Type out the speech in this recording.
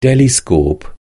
telescope.